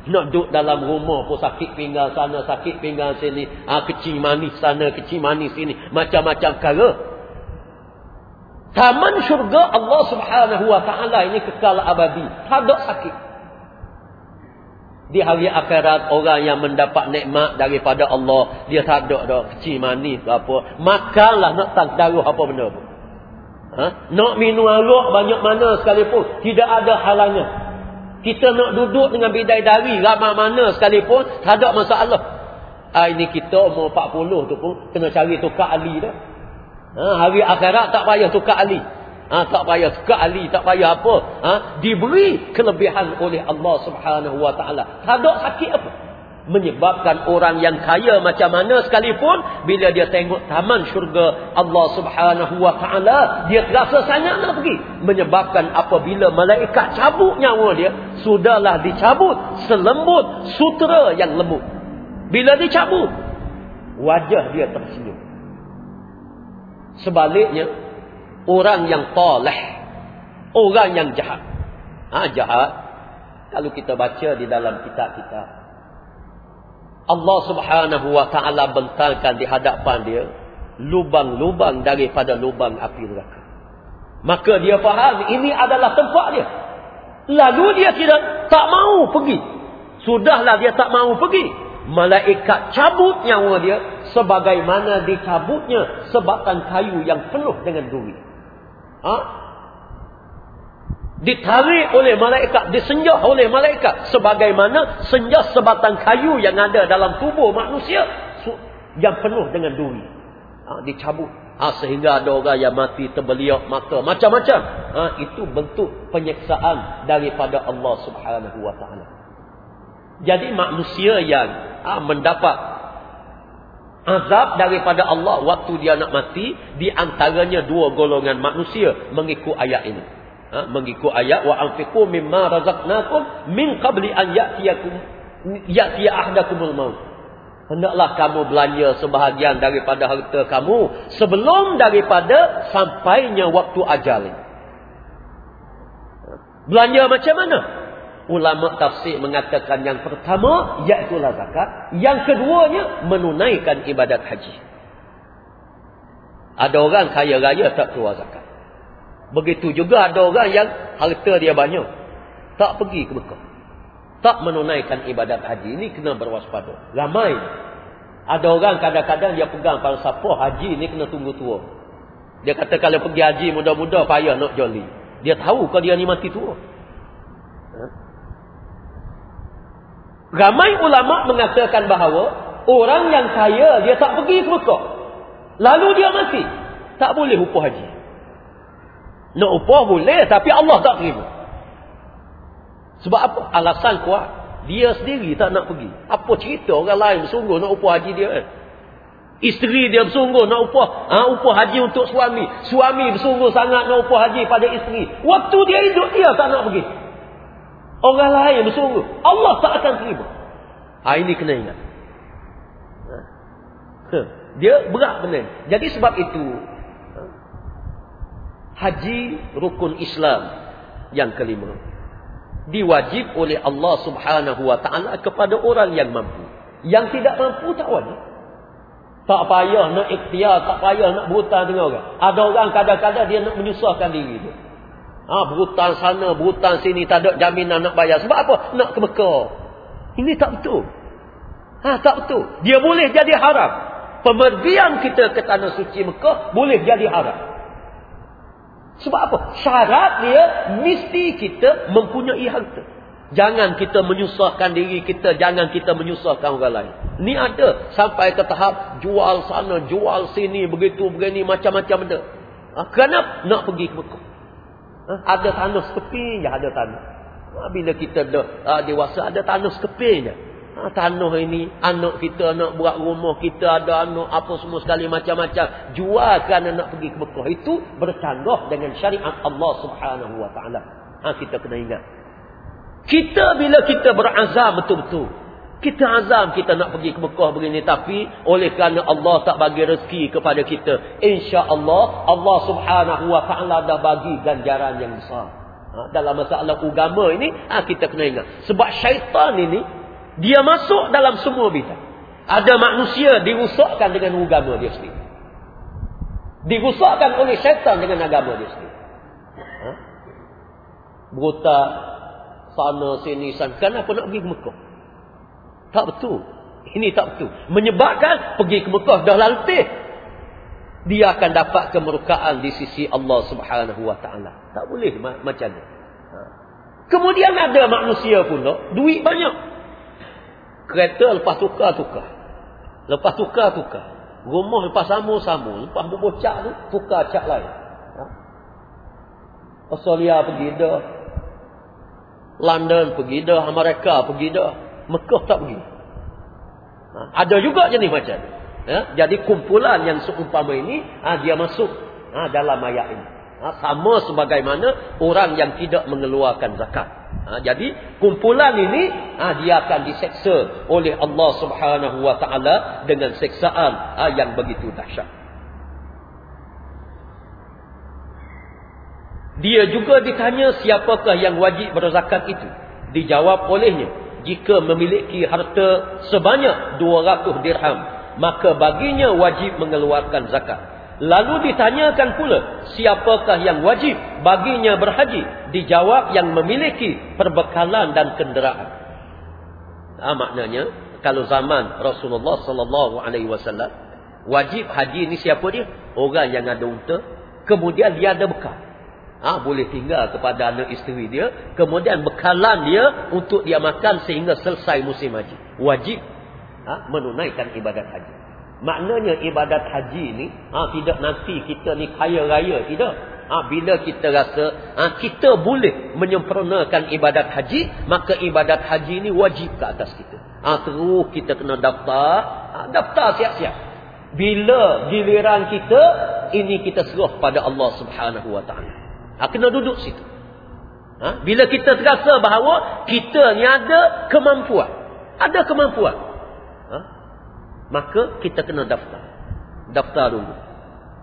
Nak duduk dalam rumah pun sakit pinggang sana, sakit pinggang sini. Ha, kecil manis sana, kecil manis sini. Macam-macam perkara. Taman syurga Allah subhanahu wa ta'ala ini kekal abadi. Tak ada sakit. Di hari akhirat orang yang mendapat nikmat daripada Allah. Dia tak ada dah kecil manis apa. Makanlah nak tak daruh apa benda pun. Ha? Nak minum arak banyak mana sekalipun. Tidak ada halangan. Kita nak duduk dengan bidai dari ramai mana sekalipun. Tak ada masalah. Ha, ini kita umur 40 tu pun. Kena cari tukar Ali dah. Ha, hari akhirat tak payah tukar Ali. Ha, tak payah tukar Ali. Tak payah apa. Ha, diberi kelebihan oleh Allah subhanahu wa ta'ala. Tak ada sakit apa menyebabkan orang yang kaya macam mana sekalipun bila dia tengok taman syurga Allah Subhanahu wa taala dia terasa sangat nak pergi menyebabkan apabila malaikat cabut nyawa dia sudahlah dicabut selembut sutera yang lembut bila dicabut wajah dia tersenyum sebaliknya orang yang taleh orang yang jahat ha, jahat kalau kita baca di dalam kitab-kitab Allah subhanahu wa ta'ala bentangkan di hadapan dia lubang-lubang daripada lubang api neraka. Maka dia faham ini adalah tempat dia. Lalu dia tidak tak mau pergi. Sudahlah dia tak mau pergi. Malaikat cabut nyawa dia sebagaimana dicabutnya sebatang kayu yang penuh dengan duri. Ha? ditarik oleh malaikat, disenjah oleh malaikat sebagaimana senjah sebatang kayu yang ada dalam tubuh manusia yang penuh dengan duri. Ha, dicabut. Ha, sehingga ada orang yang mati terbeliak mata. Macam-macam. Ha, itu bentuk penyeksaan daripada Allah ta'ala. Jadi manusia yang ha, mendapat azab daripada Allah waktu dia nak mati. Di antaranya dua golongan manusia mengikut ayat ini. Ha, mengikut ayat wa anfiqu mimma razaqnakum min qabli an ya'tiyakum ya'tiya ahdakumul maut. Hendaklah kamu belanja sebahagian daripada harta kamu sebelum daripada sampainya waktu ajal belanja macam mana ulama tafsir mengatakan yang pertama iaitu zakat yang keduanya menunaikan ibadat haji ada orang kaya raya tak keluar zakat Begitu juga ada orang yang harta dia banyak. Tak pergi ke Mekah. Tak menunaikan ibadat haji. Ini kena berwaspada. Ramai. Ada orang kadang-kadang dia pegang falsafah haji ni kena tunggu tua. Dia kata kalau pergi haji mudah-mudah payah nak joli. Dia tahu kalau dia ni mati tua. Ramai ulama mengatakan bahawa orang yang kaya dia tak pergi Mekah. Lalu dia mati. Tak boleh upah haji. Nak upah boleh tapi Allah tak terima. Sebab apa? Alasan kuat. Dia sendiri tak nak pergi. Apa cerita orang lain bersungguh nak upah haji dia kan? Isteri dia bersungguh nak upah ha, upah haji untuk suami. Suami bersungguh sangat nak upah haji pada isteri. Waktu dia hidup dia tak nak pergi. Orang lain bersungguh. Allah tak akan terima. Ha, ini kena ingat. Ha. Dia berat benar. Jadi sebab itu haji rukun Islam yang kelima diwajib oleh Allah Subhanahu wa taala kepada orang yang mampu yang tidak mampu tak wajib tak payah nak ikhtiar tak payah nak berhutang dengan orang ada orang kadang-kadang dia nak menyusahkan diri dia ha berhutang sana berhutang sini tak ada jaminan nak bayar sebab apa nak ke Mekah ini tak betul ha tak betul dia boleh jadi haram pemergian kita ke tanah suci Mekah boleh jadi haram sebab apa? Syarat dia mesti kita mempunyai harta. Jangan kita menyusahkan diri kita, jangan kita menyusahkan orang lain. Ni ada sampai ke tahap jual sana, jual sini, begitu begini macam-macam benda. Ha, kerana nak pergi ke Mekah. Ha, ada tanah sekepi je ada tanah. Ha, bila kita dah ha, dewasa ada tanah sekepi je. Ha, tanah ini, anak kita nak buat rumah, kita ada anak apa semua sekali macam-macam. Jual kerana nak pergi ke Mekah. Itu bercanggah dengan syariat Allah subhanahu wa ta'ala. Ha, kita kena ingat. Kita bila kita berazam betul-betul. Kita azam kita nak pergi ke Mekah begini. Tapi oleh kerana Allah tak bagi rezeki kepada kita. Insya Allah, subhanahu wa ta'ala dah bagi ganjaran yang besar. Ha, dalam masalah agama ini, ha, kita kena ingat. Sebab syaitan ini, dia masuk dalam semua bidang. Ada manusia dirusakkan dengan agama dia sendiri. Dirusakkan oleh syaitan dengan agama dia sendiri. Ha? Berutak sana sini sana. Kenapa nak pergi ke Mekah? Tak betul. Ini tak betul. Menyebabkan pergi ke Mekah dah laltih. Dia akan dapat kemerkaan di sisi Allah subhanahu wa ta'ala. Tak boleh macam ni. Ha? Kemudian ada manusia pun duit banyak. Kereta lepas tukar-tukar. Lepas tukar-tukar. Rumah lepas sambung-sambung. Lepas berbocak tu, tukar cak lain. Ha? Australia pergi dah. London pergi dah. Amerika pergi dah. Mekah tak pergi. Ha? Ada juga jenis macam. Ha? Jadi kumpulan yang seumpama ini, ha, dia masuk ha, dalam ayat ini. Ha, sama sebagaimana orang yang tidak mengeluarkan zakat. Ha, jadi kumpulan ini ha, dia akan diseksa oleh Allah Subhanahu Wa Taala dengan seksaan ha, yang begitu dahsyat. Dia juga ditanya siapakah yang wajib berzakat itu. Dijawab olehnya, jika memiliki harta sebanyak 200 dirham, maka baginya wajib mengeluarkan zakat. Lalu ditanyakan pula, siapakah yang wajib baginya berhaji? Dijawab yang memiliki perbekalan dan kenderaan. Ah maknanya, kalau zaman Rasulullah sallallahu alaihi wasallam, wajib haji ni siapa dia? Orang yang ada unta, kemudian dia ada bekal. Ah boleh tinggal kepada anak isteri dia, kemudian bekalan dia untuk dia makan sehingga selesai musim haji. Wajib ha, menunaikan ibadat haji. Maknanya ibadat haji ni ha, tidak nanti kita ni kaya raya tidak. Ha, bila kita rasa ha, kita boleh menyempurnakan ibadat haji, maka ibadat haji ni wajib ke atas kita. Ha, terus kita kena daftar, ha, daftar siap-siap. Bila giliran kita, ini kita serah pada Allah Subhanahu Wa Taala. Ha, kena duduk situ. Ha, bila kita terasa bahawa kita ni ada kemampuan. Ada kemampuan maka kita kena daftar. Daftar dulu.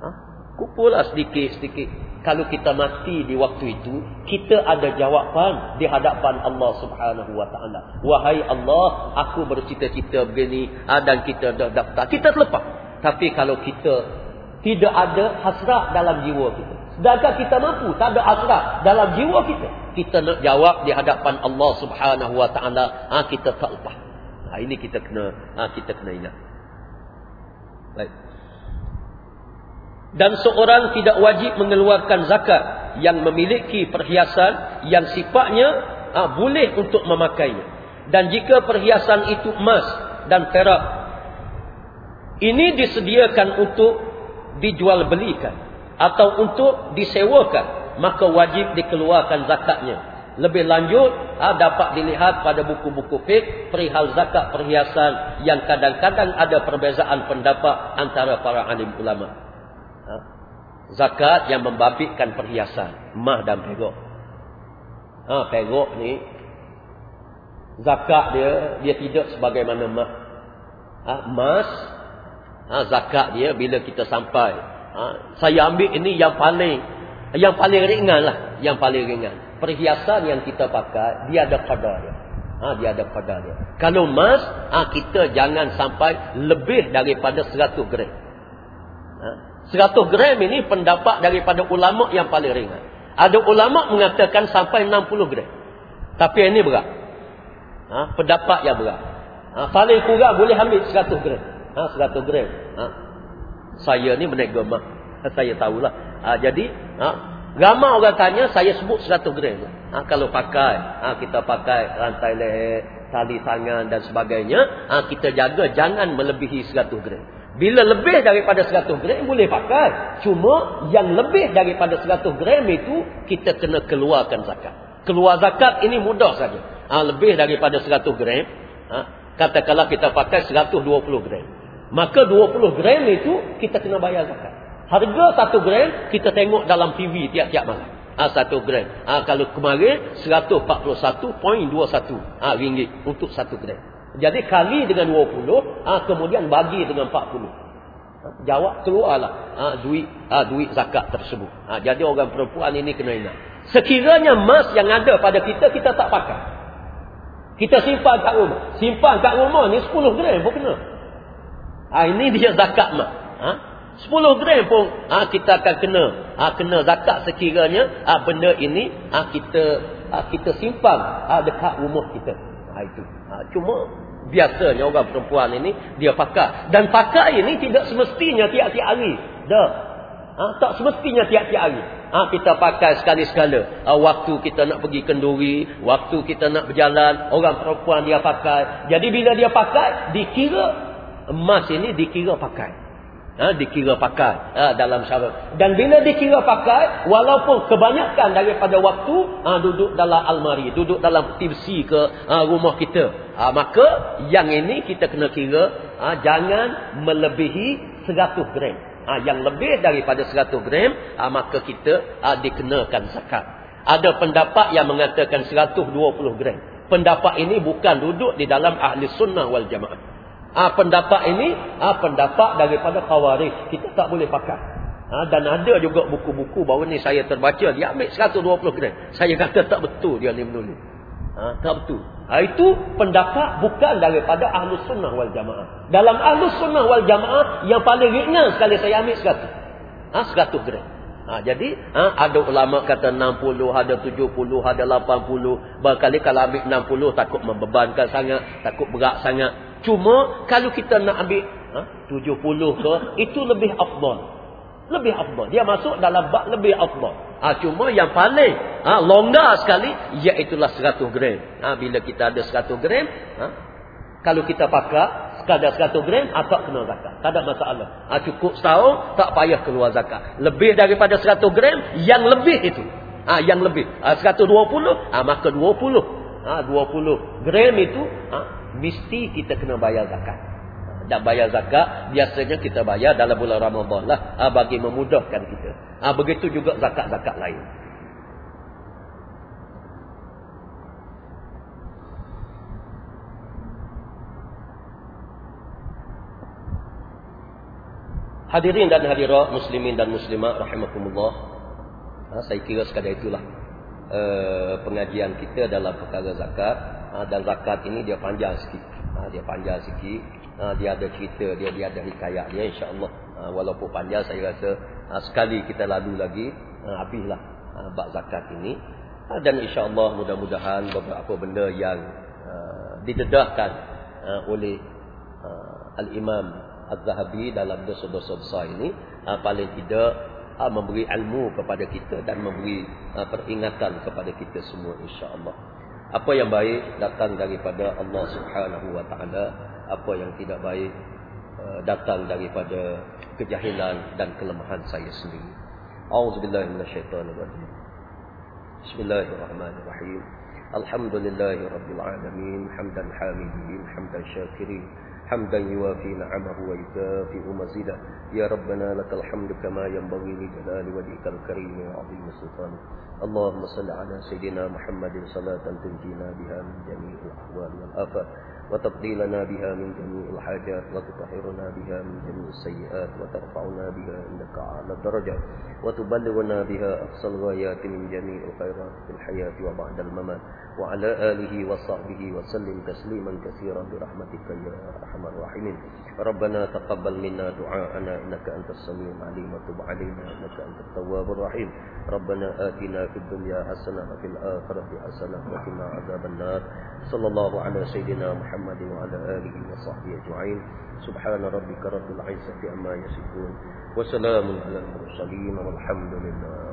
Ha? Kumpullah sedikit-sedikit. Kalau kita mati di waktu itu, kita ada jawapan di hadapan Allah Subhanahu Wa Taala. Wahai Allah, aku bercita-cita begini ha, dan kita dah daftar. Kita terlepas. Tapi kalau kita tidak ada hasrat dalam jiwa kita, Sedangkan kita mampu, tak ada asrah dalam jiwa kita. Kita nak jawab di hadapan Allah Subhanahu Wa Taala, ha, kita tak lepas. Ha, ini kita kena ha, kita kena ingat. Baik. Dan seorang tidak wajib mengeluarkan zakat yang memiliki perhiasan yang sifatnya ha, boleh untuk memakainya. Dan jika perhiasan itu emas dan perak, ini disediakan untuk dijual belikan atau untuk disewakan maka wajib dikeluarkan zakatnya. Lebih lanjut ha, dapat dilihat pada buku-buku fiqh perihal zakat perhiasan yang kadang-kadang ada perbezaan pendapat antara para alim ulama. Ha. zakat yang membabitkan perhiasan mah dan perak ha, perak ni zakat dia dia tidak sebagaimana mah. Ha, emas ha, zakat dia bila kita sampai ha, saya ambil ini yang paling yang paling ringan lah yang paling ringan. Perhiasan yang kita pakai dia ada kadar dia. Ha, dia ada kadar dia. Kalau emas ha, kita jangan sampai lebih daripada 100 gram. Ha, 100 gram ini pendapat daripada ulama yang paling ringan. Ada ulama mengatakan sampai 60 gram. Tapi ini berat. Ha, pendapat yang berat. Ha, paling kurang boleh ambil 100 gram. Ha, 100 gram. Ha, saya ni menaik gemah. Saya tahulah. Ha, jadi, ha, ramai orang tanya, saya sebut 100 gram. Ha, kalau pakai, ha, kita pakai rantai leher, tali tangan dan sebagainya, ha, kita jaga jangan melebihi 100 gram. Bila lebih daripada 100 gram, boleh pakai. Cuma yang lebih daripada 100 gram itu, kita kena keluarkan zakat. Keluar zakat ini mudah saja. Ha, lebih daripada 100 gram, ha, katakanlah kita pakai 120 gram. Maka 20 gram itu kita kena bayar zakat. Harga 1 gram kita tengok dalam TV tiap-tiap malam. Ah ha, 1 gram. Ah ha, kalau kemarin 141.21 ah ha, ringgit untuk 1 gram. Jadi kali dengan 20 ah ha, kemudian bagi dengan 40. Ha, jawab keluarlah ah ha, duit ah ha, duit zakat tersebut. Ah ha, jadi orang perempuan ini kena ingat. Sekiranya emas yang ada pada kita kita tak pakai. Kita simpan kat rumah. Simpan kat rumah ni 10 gram pun kena. Ha, ini dia zakat mah. Ha? 10 gram pun ha, kita akan kena ha, kena zakat sekiranya ha, benda ini ha, kita ha, kita simpan ha, dekat rumah kita. Ha, itu. Ha, cuma biasanya orang perempuan ini dia pakai dan pakai ini tidak semestinya tiap-tiap hari. Dah. Ha, tak semestinya tiap-tiap hari. Ha, kita pakai sekali-sekala. Ha, waktu kita nak pergi kenduri, waktu kita nak berjalan, orang perempuan dia pakai. Jadi bila dia pakai, dikira emas ini dikira pakai. Ha, dikira pakai ha, dalam syarat. Dan bila dikira pakai, walaupun kebanyakan daripada waktu ha, duduk dalam almari, duduk dalam tipsi ke ha, rumah kita. Ha, maka yang ini kita kena kira ha, jangan melebihi 100 gram. Ha, yang lebih daripada 100 gram, ha, maka kita ha, dikenakan zakat. Ada pendapat yang mengatakan 120 gram. Pendapat ini bukan duduk di dalam ahli sunnah wal jamaah. Ha, pendapat ini ha, pendapat daripada khawarij. Kita tak boleh pakai. Ha, dan ada juga buku-buku baru ni saya terbaca dia ambil 120 gram. Saya kata tak betul dia ni menulis. Ha, tak betul. Ha, itu pendapat bukan daripada Ahlus Sunnah wal Jamaah. Dalam Ahlus Sunnah wal Jamaah yang paling ringan sekali saya ambil 100. Ha, 100 gram. Ha, jadi ha, ada ulama kata 60, ada 70, ada 80. Berkali kalau ambil 60 takut membebankan sangat, takut berat sangat. Cuma kalau kita nak ambil ha, 70 ke, itu lebih afdal. Lebih afdal. Dia masuk dalam bak lebih afdal. Ha, cuma yang paling ha, longgar sekali, iaitulah 100 gram. Ha, bila kita ada 100 gram, ha, kalau kita pakai sekadar 100 gram, ha, tak kena zakat. Tak ada masalah. Ha, cukup setahun, tak payah keluar zakat. Lebih daripada 100 gram, yang lebih itu. Ha, yang lebih. Ha, 120, ha, maka 20. Ha, 20 gram itu, ha, mesti kita kena bayar zakat. Dan bayar zakat biasanya kita bayar dalam bulan Ramadan lah ha, bagi memudahkan kita. Ha, begitu juga zakat-zakat lain. Hadirin dan hadirat muslimin dan muslimat rahimakumullah. Ha, saya kira sekadar itulah uh, pengajian kita dalam perkara zakat ha, dan zakat ini dia panjang sikit ha, dia panjang sikit ha, dia ada cerita dia dia ada hikayat dia insyaallah walaupun panjang saya rasa sekali kita lalu lagi, ha, habislah ha, bab zakat ini. Dan insyaAllah mudah-mudahan beberapa benda yang didedahkan oleh Al-Imam Az-Zahabi dalam dosa-dosa besar ini. Paling tidak memberi ilmu kepada kita dan memberi peringatan kepada kita semua insyaAllah. Apa yang baik datang daripada Allah Subhanahu Wa Taala, apa yang tidak baik uh, datang daripada kejahilan dan kelemahan saya sendiri. Auzubillahi minasyaitonirrajim. Bismillahirrahmanirrahim. Alhamdulillahirabbil alamin, hamdan hamidin, hamdan syakirin. حمدا يوافي نعمه ويكافئ مزيدا يا ربنا لك الحمد كما ينبغي لجلال وجهك الكريم وعظيم سلطانك اللهم صل على سيدنا محمد صلاة تنجينا بها من جميع الأحوال والآفات وتقضي لنا بها من جميع الحاجات وتطهرنا بها من جميع السيئات وترفعنا بها عندك أعلى الدرجات وتبلغنا بها أقصى الغايات من جميع الخيرات في الحياة وبعد الممات. وعلى آله وصحبه وسلم تسليما كثيرا برحمتك يا أرحم الراحمين. ربنا تقبل منا دعاءنا إنك أنت السميع العليم. وتب علينا إنك أنت التواب الرحيم. ربنا آتنا في الدنيا حسنة وفي الآخرة حسنة وقنا عذاب النار. صلى الله على سيدنا محمد وعلى آله وصحبه أجمعين. سبحان ربك رب العزة عما يصفون. وسلام على المرسلين والحمد لله.